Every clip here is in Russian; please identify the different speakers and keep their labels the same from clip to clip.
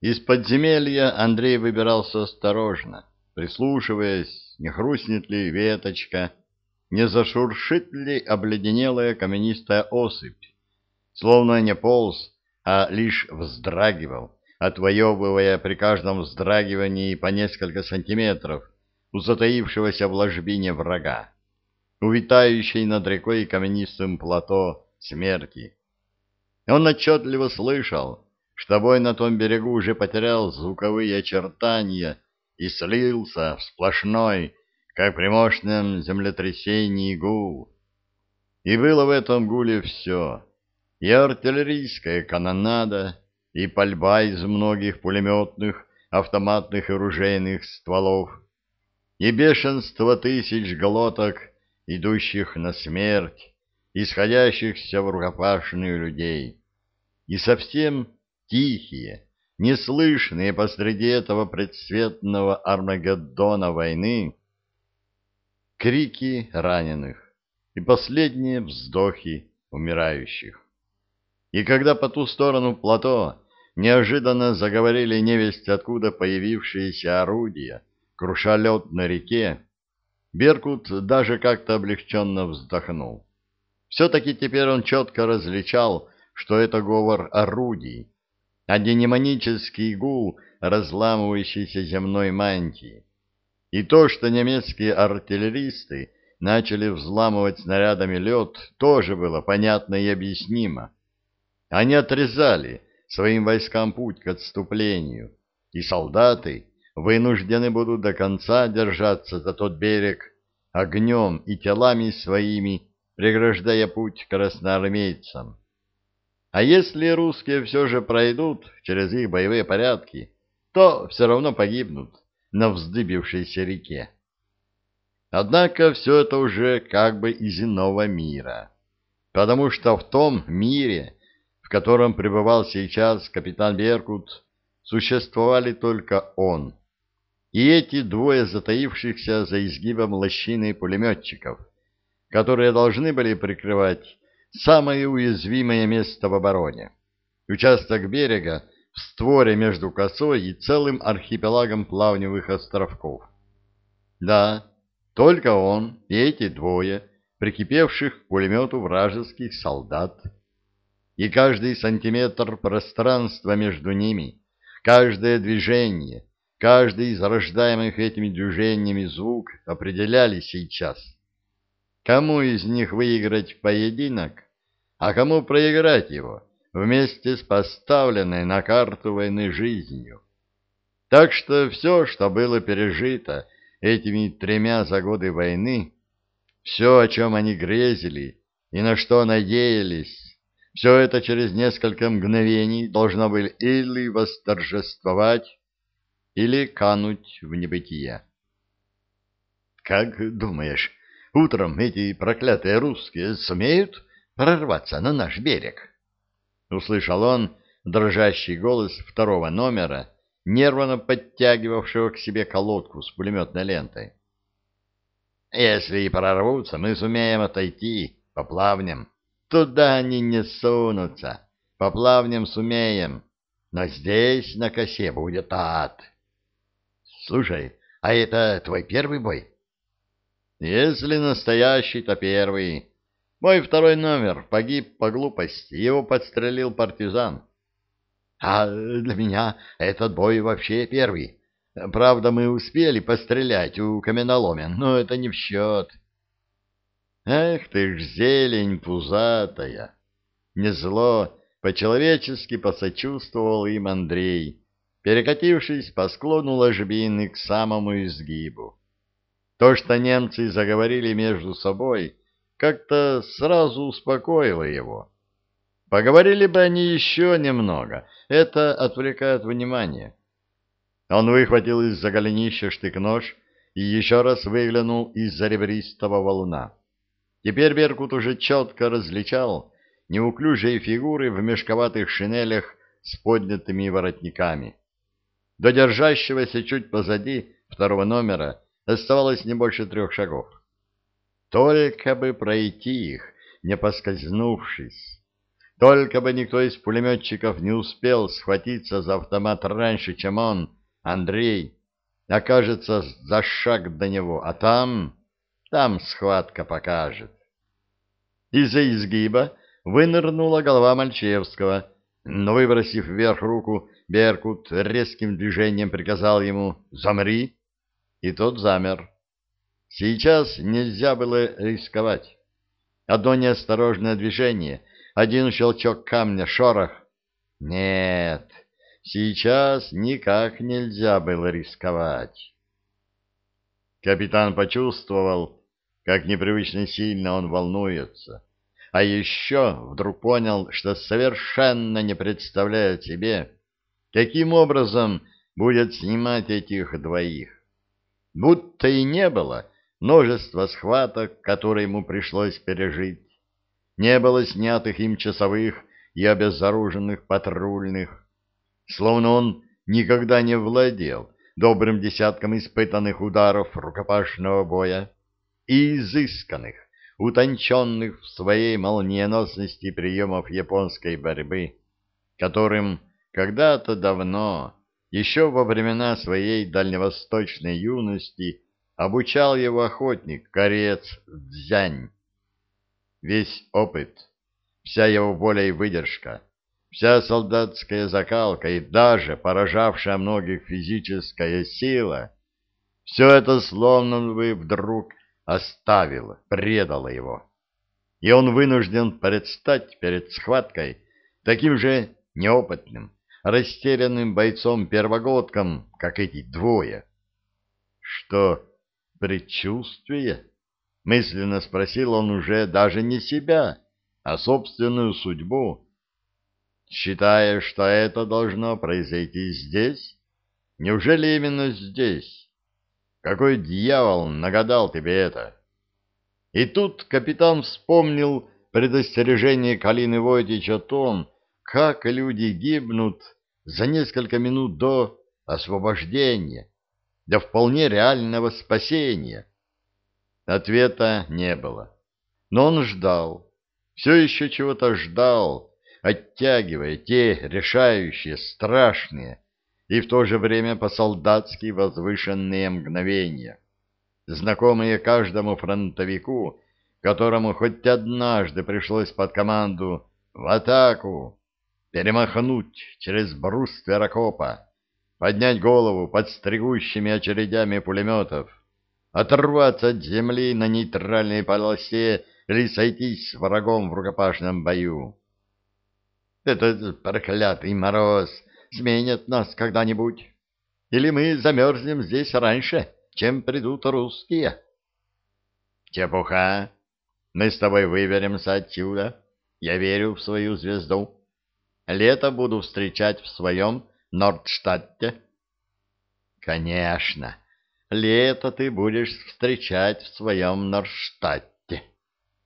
Speaker 1: Из подземелья Андрей выбирался осторожно, прислушиваясь, не хрустнет ли веточка, не зашуршит ли обледенелая каменистая осыпь, словно не полз, а лишь вздрагивал, отвоевывая при каждом вздрагивании по несколько сантиметров у затаившегося в ложбине врага, увитающей над рекой каменистым плато смерти. Он отчетливо слышал, что бой на том берегу уже потерял звуковые очертания и слился в сплошной, как при мощном землетрясении гул. И было в этом гуле все — и артиллерийская канонада, и пальба из многих пулеметных, автоматных и ружейных стволов, и бешенство тысяч глоток, идущих на смерть, исходящихся в рукопашную людей, и совсем тихие, неслышные посреди этого предсветного Армагеддона войны, крики раненых и последние вздохи умирающих. И когда по ту сторону плато неожиданно заговорили невесть откуда появившиеся орудия, круша лед на реке, Беркут даже как-то облегченно вздохнул. Все-таки теперь он четко различал, что это говор орудий, а демонический гул разламывающейся земной мантии. И то, что немецкие артиллеристы начали взламывать снарядами лед, тоже было понятно и объяснимо. Они отрезали своим войскам путь к отступлению, и солдаты вынуждены будут до конца держаться за тот берег огнем и телами своими, преграждая путь красноармейцам. А если русские все же пройдут через их боевые порядки, то все равно погибнут на вздыбившейся реке. Однако все это уже как бы из иного мира, потому что в том мире в котором пребывал сейчас капитан Беркут, существовали только он и эти двое затаившихся за изгибом лощины пулеметчиков, которые должны были прикрывать самое уязвимое место в обороне — участок берега в створе между косой и целым архипелагом плавневых островков. Да, только он и эти двое, прикипевших к пулемету вражеских солдат — и каждый сантиметр пространства между ними, каждое движение, каждый из рождаемых этими движениями звук определяли сейчас. Кому из них выиграть поединок, а кому проиграть его вместе с поставленной на карту войны жизнью. Так что все, что было пережито этими тремя за годы войны, все, о чем они грезили и на что надеялись, все это через несколько мгновений должно было или восторжествовать, или кануть в небытие. «Как думаешь, утром эти проклятые русские сумеют прорваться на наш берег?» Услышал он дрожащий голос второго номера, нервно подтягивавшего к себе колодку с пулеметной лентой. «Если и прорвутся, мы сумеем отойти по плавням Туда они не сунутся, по плавням сумеем, но здесь на косе будет ад. Слушай, а это твой первый бой? Если настоящий, то первый. Мой второй номер погиб по глупости, его подстрелил партизан. А для меня этот бой вообще первый. Правда, мы успели пострелять у каменоломен, но это не в счет. Эх ты ж зелень пузатая! Незло, по-человечески посочувствовал им Андрей, перекатившись по склону ложбины к самому изгибу. То, что немцы заговорили между собой, как-то сразу успокоило его. Поговорили бы они еще немного, это отвлекает внимание. Он выхватил из-за голенища штык-нож и еще раз выглянул из-за ребристого валуна. Теперь Беркут уже четко различал неуклюжие фигуры в мешковатых шинелях с поднятыми воротниками. До держащегося чуть позади второго номера оставалось не больше трех шагов. Только бы пройти их, не поскользнувшись. Только бы никто из пулеметчиков не успел схватиться за автомат раньше, чем он, Андрей, окажется за шаг до него, а там, там схватка покажет. Из-за изгиба вынырнула голова Мальчевского, но, выбросив вверх руку, Беркут резким движением приказал ему «Замри!» И тот замер. Сейчас нельзя было рисковать. Одно неосторожное движение, один щелчок камня, шорох. Нет, сейчас никак нельзя было рисковать. Капитан почувствовал, как непривычно сильно он волнуется, а еще вдруг понял, что совершенно не представляет себе, каким образом будет снимать этих двоих. Будто и не было множество схваток, которые ему пришлось пережить. Не было снятых им часовых и обезоруженных патрульных. Словно он никогда не владел добрым десятком испытанных ударов рукопашного боя и изысканных, утонченных в своей молниеносности приемов японской борьбы, которым когда-то давно, еще во времена своей дальневосточной юности, обучал его охотник, корец Дзянь. Весь опыт, вся его воля и выдержка, вся солдатская закалка и даже поражавшая многих физическая сила, все это словно бы вдруг оставило, предало его. И он вынужден предстать перед схваткой таким же неопытным, растерянным бойцом-первогодком, как эти двое. Что предчувствие? Мысленно спросил он уже даже не себя, а собственную судьбу. Считая, что это должно произойти здесь? Неужели именно здесь? Какой дьявол нагадал тебе это? И тут капитан вспомнил предостережение Калины Войтич о том, как люди гибнут за несколько минут до освобождения, до вполне реального спасения. Ответа не было. Но он ждал, все еще чего-то ждал, оттягивая те решающие, страшные и в то же время по-солдатски возвышенные мгновения, знакомые каждому фронтовику, которому хоть однажды пришлось под команду «В атаку!» Перемахнуть через бруствер окопа, поднять голову под стригущими очередями пулеметов, оторваться от земли на нейтральной полосе или сойтись с врагом в рукопашном бою. Этот проклятый мороз сменит нас когда-нибудь, или мы замерзнем здесь раньше, чем придут русские. Чепуха, мы с тобой выберемся отсюда, я верю в свою звезду. Лето буду встречать в своем Нордштадте. Конечно, лето ты будешь встречать в своем Нордштадте.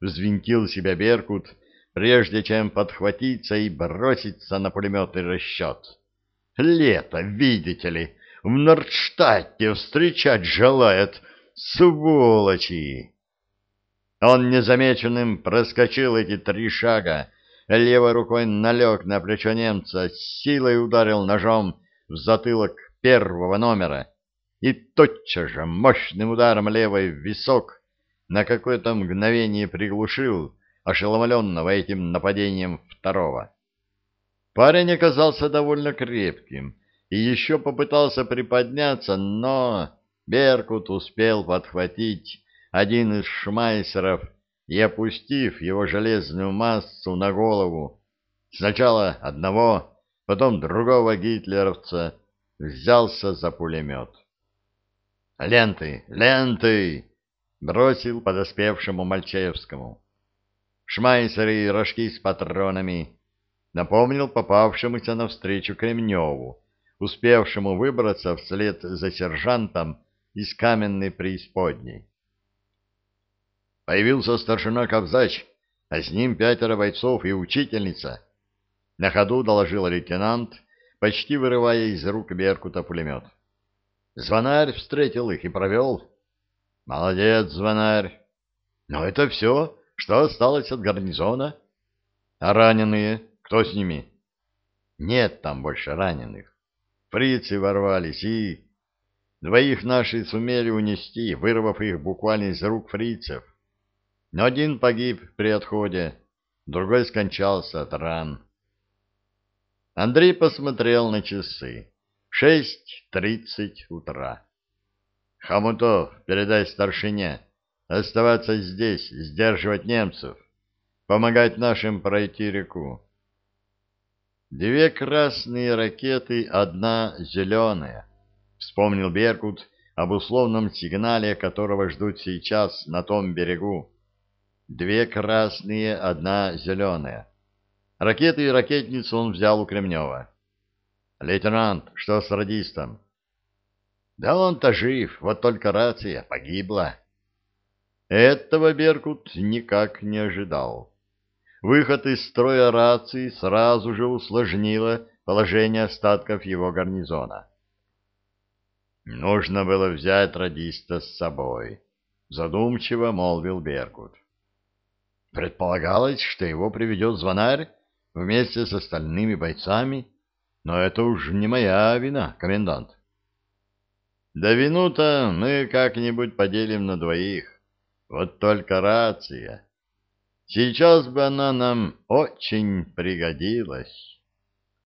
Speaker 1: Взвинтил себя Беркут, прежде чем подхватиться и броситься на пулеметный расчет. Лето, видите ли, в Нордштадте встречать желает, сволочи! Он незамеченным проскочил эти три шага, левой рукой налег на плечо немца, силой ударил ножом в затылок первого номера и тотчас же мощным ударом левой в висок на какое-то мгновение приглушил ошеломленного этим нападением второго. Парень оказался довольно крепким и еще попытался приподняться, но Беркут успел подхватить один из шмайсеров и, опустив его железную массу на голову, сначала одного, потом другого гитлеровца, взялся за пулемет. «Ленты! Ленты!» — бросил подоспевшему Мальчаевскому. Шмайсеры и рожки с патронами напомнил попавшемуся навстречу Кремневу, успевшему выбраться вслед за сержантом из каменной преисподней. Появился старшина Кобзач, а с ним пятеро бойцов и учительница. На ходу доложил лейтенант, почти вырывая из рук Беркута пулемет. Звонарь встретил их и провел. Молодец, звонарь. Но это все, что осталось от гарнизона. А раненые? Кто с ними? Нет там больше раненых. Фрицы ворвались и... Двоих наши сумели унести, вырвав их буквально из рук фрицев. Но один погиб при отходе, другой скончался от ран. Андрей посмотрел на часы. Шесть тридцать утра. Хамутов, передай старшине. Оставаться здесь, сдерживать немцев. Помогать нашим пройти реку. Две красные ракеты, одна зеленая. Вспомнил Беркут об условном сигнале, которого ждут сейчас на том берегу. Две красные, одна зеленая. Ракеты и ракетницу он взял у Кремнева. «Лейтенант, что с радистом?» «Да он-то жив, вот только рация погибла». Этого Беркут никак не ожидал. Выход из строя рации сразу же усложнило положение остатков его гарнизона. «Нужно было взять радиста с собой», — задумчиво молвил Беркут. Предполагалось, что его приведет звонарь вместе с остальными бойцами, но это уж не моя вина, комендант. Да вину-то мы как-нибудь поделим на двоих. Вот только рация. Сейчас бы она нам очень пригодилась.